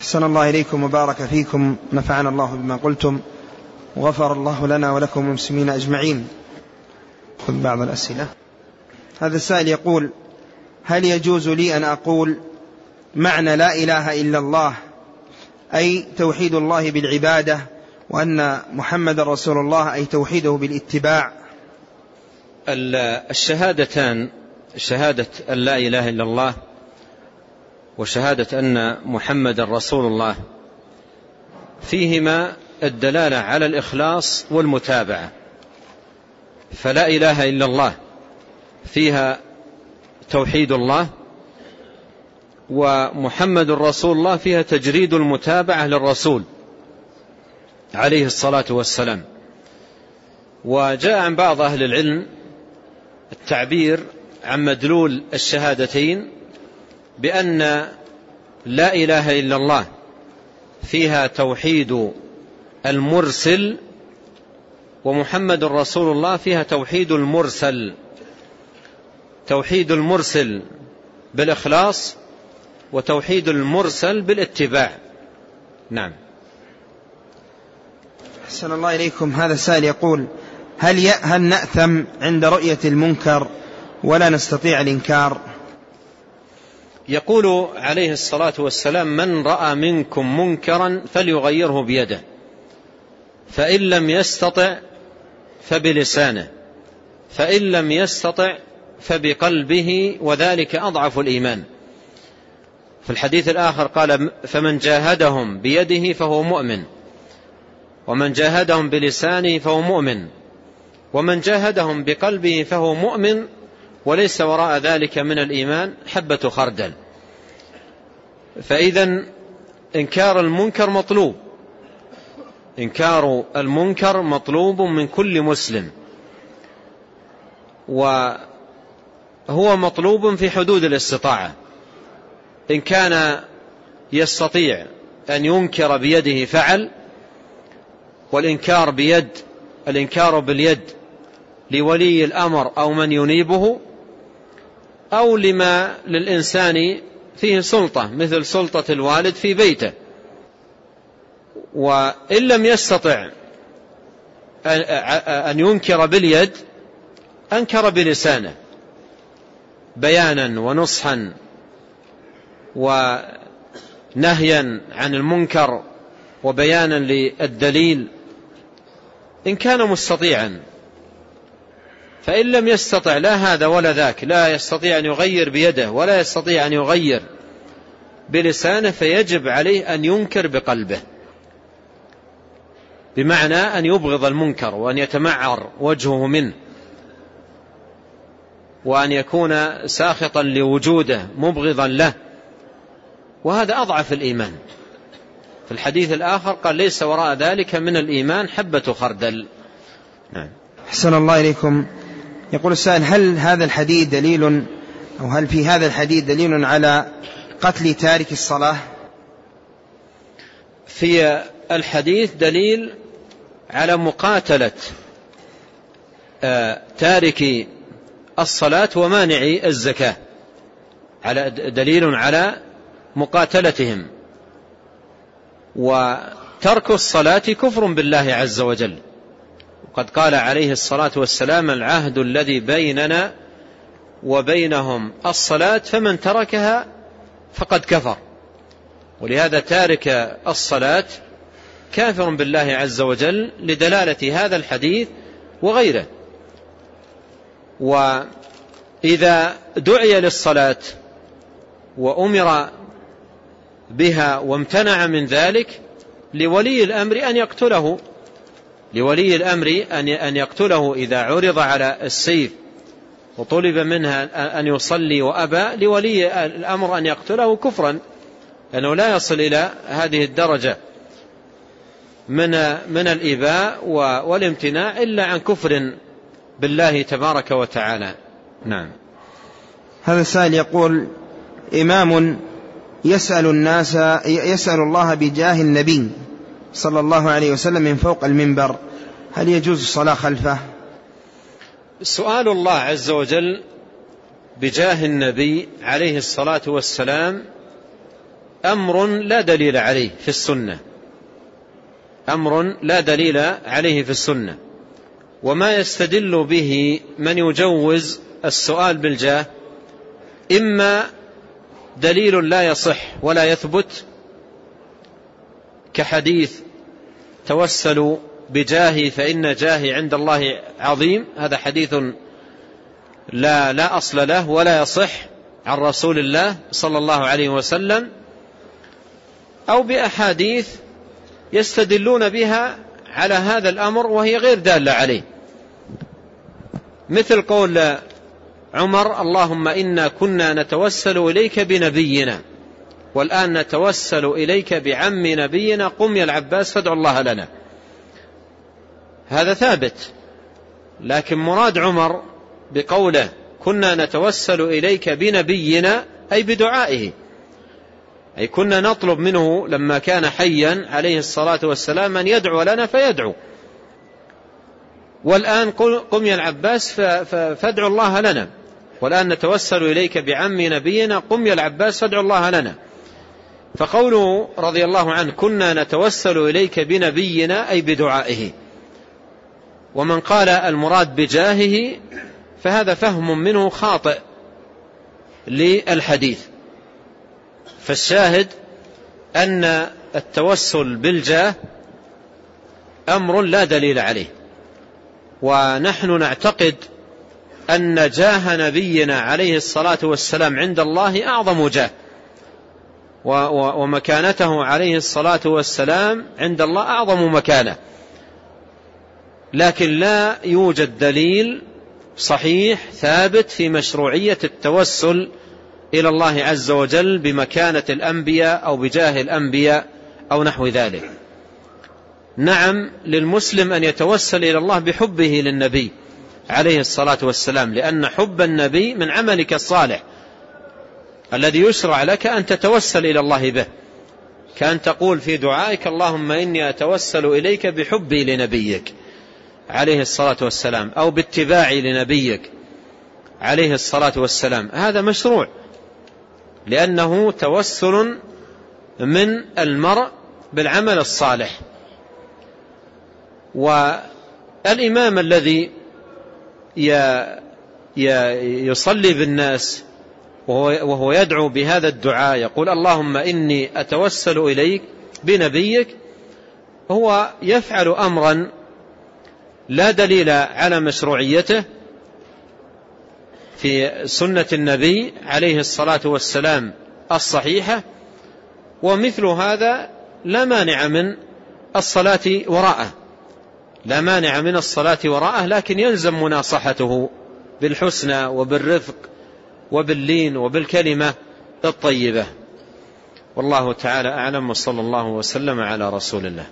أحسن الله إليكم وبارك فيكم. نفعنا الله بما قلتم. وغفر الله لنا ولكم المسلمين أجمعين. خذ بعض الأسئلة. هذا السائل يقول هل يجوز لي أن أقول معنى لا إله إلا الله أي توحيد الله بالعبادة وأن محمد رسول الله أي توحيده بالاتباع؟ الشهادتان شهادة لا إله إلا الله وشهادة أن محمد رسول الله. فيهما الدلالة على الإخلاص والمتابعة. فلا إله إلا الله. فيها توحيد الله. ومحمد رسول الله فيها تجريد المتابعة للرسول عليه الصلاة والسلام. وجاء عن بعض أهل العلم التعبير عن مدلول الشهادتين. بأن لا إله إلا الله فيها توحيد المرسل ومحمد رسول الله فيها توحيد المرسل. توحيد المرسل بالإخلاص وتوحيد المرسل بالاتباع. نعم. أحسن الله إليكم. هذا السائل يقول هل, هل نأثم عند رؤية المنكر ولا نستطيع الإنكار؟ يقول عليه الصلاة والسلام من رأى منكم منكرا فليغيره بيده فإن لم يستطع فبلسانه فإن لم يستطع فبقلبه وذلك أضعف الإيمان. في الحديث الآخر قال فمن جاهدهم بيده فهو مؤمن ومن جاهدهم بلسانه فهو مؤمن ومن جاهدهم بقلبه فهو مؤمن وليس وراء ذلك من الإيمان حبة خردل. فإذا إنكار المنكر مطلوب. إنكار المنكر مطلوب من كل مسلم. وهو مطلوب في حدود الاستطاعة. إن كان يستطيع أن ينكر بيده فعل والإنكار بيد الإنكار باليد لولي الأمر أو من ينيبه أو لما للإنسان فيه سلطة مثل سلطة الوالد في بيته. وإن لم يستطع أن ينكر باليد أنكر بلسانه بيانا ونصحا ونهيا عن المنكر وبيانا للدليل إن كان مستطيعا. فإن لم يستطع لا هذا ولا ذاك لا يستطيع أن يغير بيده ولا يستطيع أن يغير بلسانه فيجب عليه أن ينكر بقلبه. بمعنى أن يبغض المنكر وأن يتمعر وجهه منه وأن يكون ساخطا لوجوده مبغضا له. وهذا أضعف الإيمان. في الحديث الآخر قال ليس وراء ذلك من الإيمان حبة خردل. نعم. أحسن الله إليكم. يقول السائل هل هذا الحديث دليل أو هل في هذا الحديث دليل على قتل تارك الصلاة؟ في الحديث دليل على مقاتلة آه، تارك الصلاة ومانع الزكاة. على دليل على مقاتلتهم. وترك الصلاة كفر بالله عز وجل. وقد قال عليه الصلاة والسلام العهد الذي بيننا وبينهم الصلاة فمن تركها فقد كفر. ولهذا تارك الصلاة كافر بالله عز وجل لدلالة هذا الحديث وغيره. وإذا دعي للصلاة وأمر بها وامتنع من ذلك لولي الأمر أن يقتله. لولي الأمر أن يقتله إذا عرض على السيف وطلب منها أن يصلي وأبى لولي الأمر أن يقتله كفرا أنه لا يصل إلى هذه الدرجة من من الإباء والامتناع إلا عن كفر بالله تبارك وتعالى. نعم. هذا السائل يقول إمام يسأل الناس يسأل الله بجاه النبي صلى الله عليه وسلم من فوق المنبر هل يجوز الصلاة خلفه؟ سؤال الله عز وجل بجاه النبي عليه الصلاة والسلام أمر لا دليل عليه في السنة. أمر لا دليل عليه في السنة. وما يستدل به من يجوز السؤال بالجاه إما دليل لا يصح ولا يثبت كحديث توسلوا بجاهي فإن جاهي عند الله عظيم. هذا حديث لا لا أصل له ولا يصح عن رسول الله صلى الله عليه وسلم أو بأحاديث يستدلون بها على هذا الأمر وهي غير دالة عليه. مثل قول عمر اللهم إنا كنا نتوسل إليك بنبينا والآن نتوسل إليك بعم نبينا قم يا العباس فادع الله لنا. هذا ثابت. لكن مراد عمر بقوله كنا نتوسل إليك بنبينا أي بدعائه. أي كنا نطلب منه لما كان حيا عليه الصلاة والسلام أن يدعو لنا فيدعو. والآن قم يا العباس فادعو الله لنا. والآن نتوسل إليك بعم نبينا قم يا العباس فادعو الله لنا. فقوله رضي الله عنه كنا نتوسل إليك بنبينا أي بدعائه. ومن قال المراد بجاهه فهذا فهم منه خاطئ للحديث. فالشاهد أن التوسل بالجاه أمر لا دليل عليه. ونحن نعتقد أن جاه نبينا عليه الصلاة والسلام عند الله أعظم جاه. ومكانته عليه الصلاة والسلام عند الله أعظم مكانة. لكن لا يوجد دليل صحيح ثابت في مشروعية التوسل إلى الله عز وجل بمكانة الأنبياء أو بجاه الأنبياء أو نحو ذلك. نعم للمسلم أن يتوسل إلى الله بحبه للنبي عليه الصلاة والسلام لأن حب النبي من عملك الصالح. الذي يشرع لك أن تتوسل إلى الله به. كأن تقول في دعائك اللهم إني أتوسل إليك بحبي لنبيك. عليه الصلاة والسلام أو باتباعي لنبيك عليه الصلاة والسلام. هذا مشروع لأنه توسل من المرء بالعمل الصالح. والإمام الذي يصلي بالناس وهو يدعو بهذا الدعاء يقول اللهم إني أتوسل إليك بنبيك. هو يفعل أمرا لا دليل على مشروعيته في سنة النبي عليه الصلاة والسلام الصحيحة ومثل هذا لا مانع من الصلاة وراءه. لا مانع من الصلاة وراءه لكن يلزم مناصحته بالحسنى وبالرفق وباللين وبالكلمة الطيبة. والله تعالى أعلم وصلى الله وسلم على رسول الله.